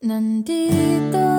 难抵挡。